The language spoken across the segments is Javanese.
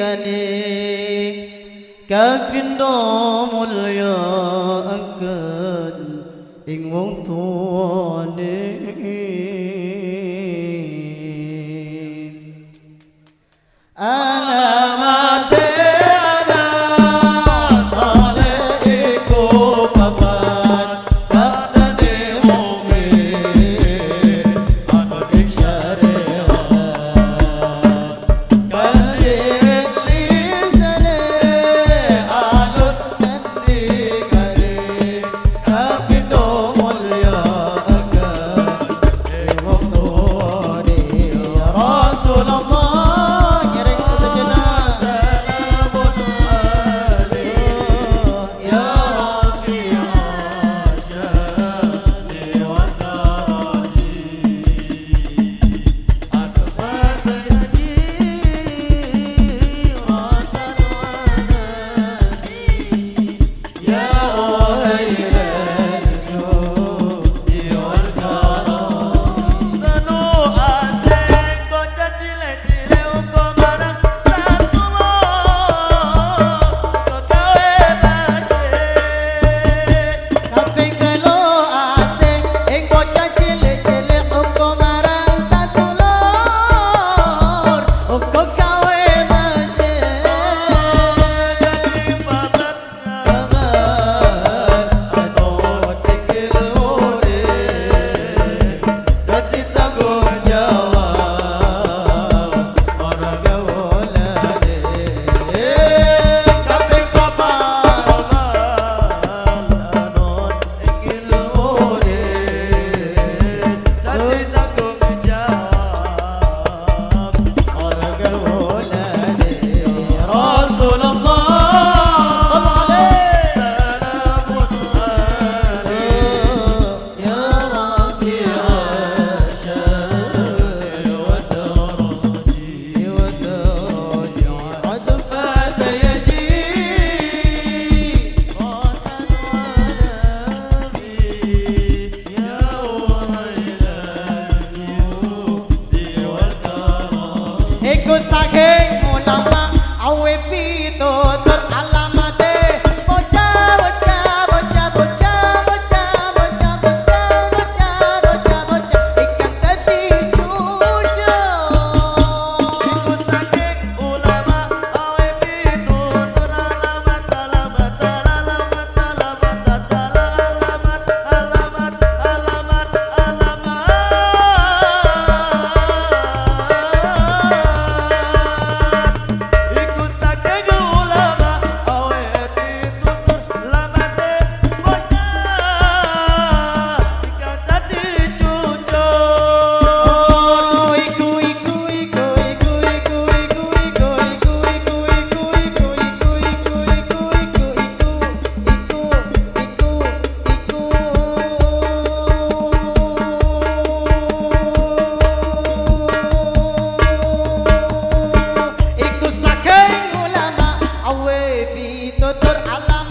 ngendikane kapindo mulya angkat ing wong তোর আলাম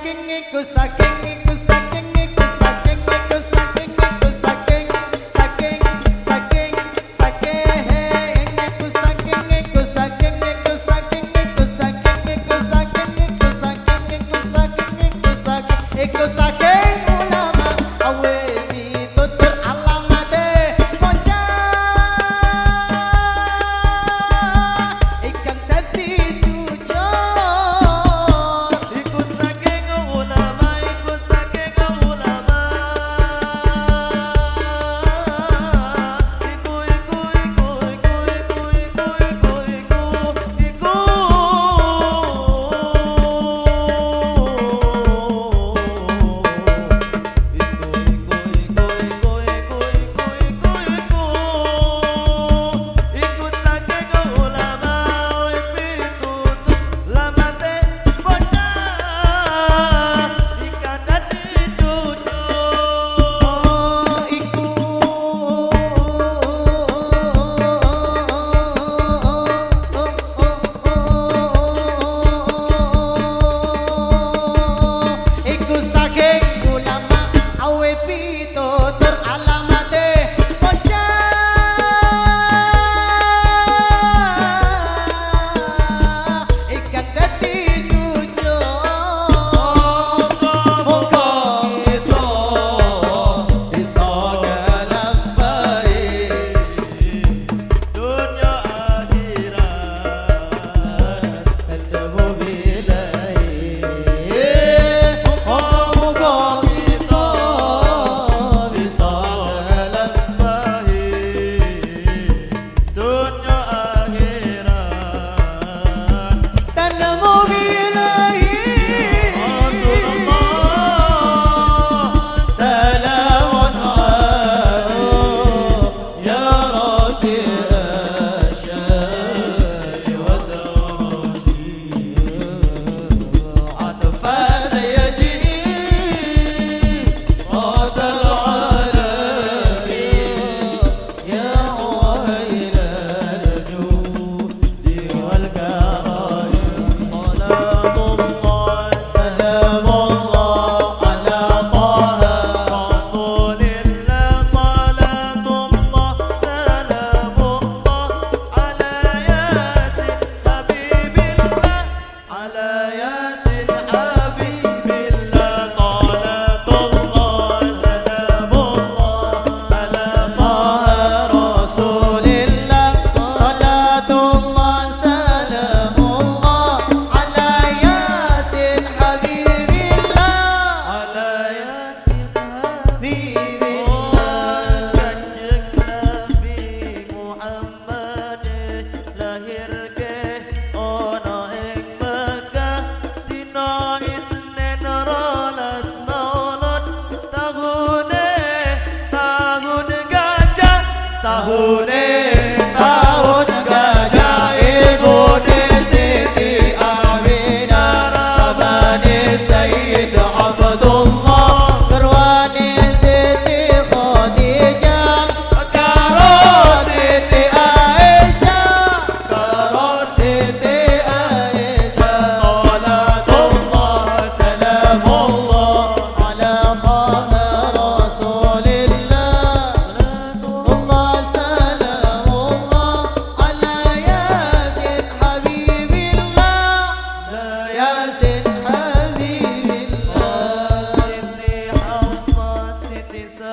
kenging ku sak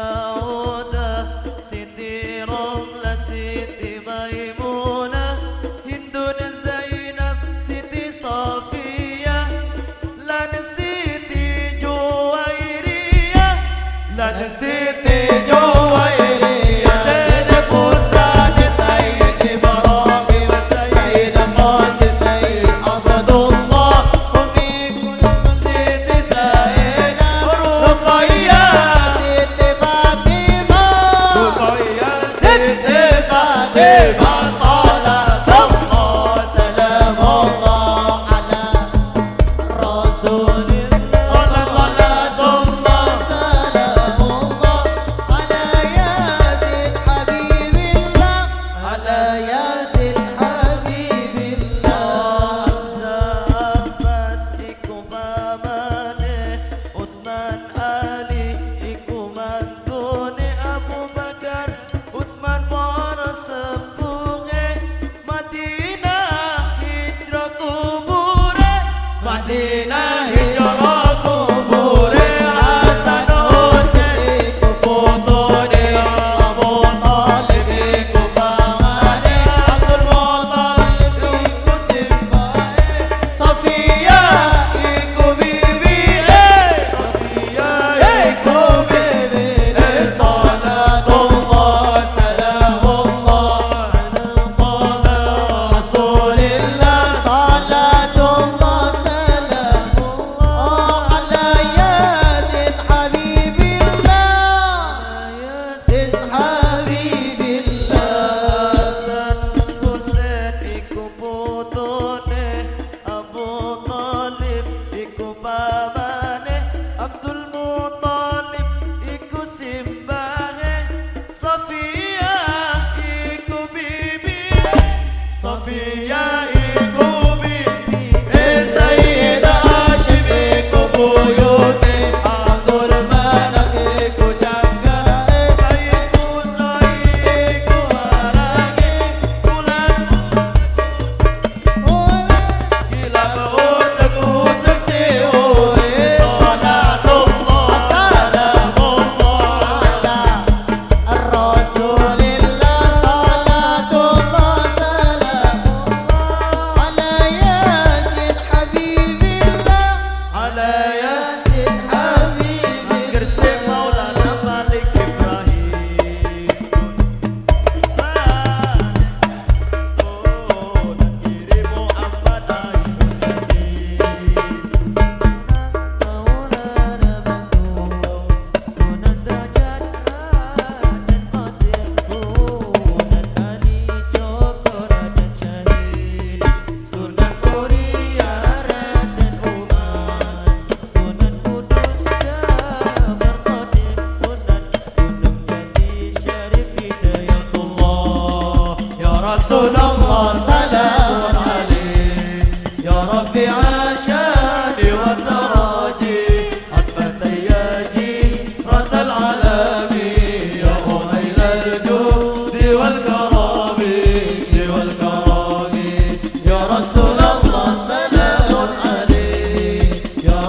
داود ست Hey, boss. e aí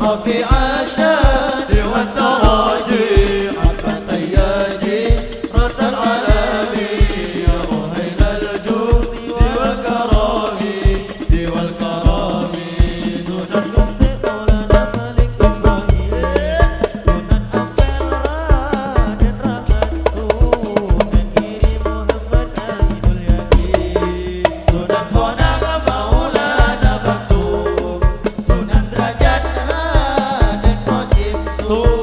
ربي عاش gostoso.